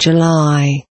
July.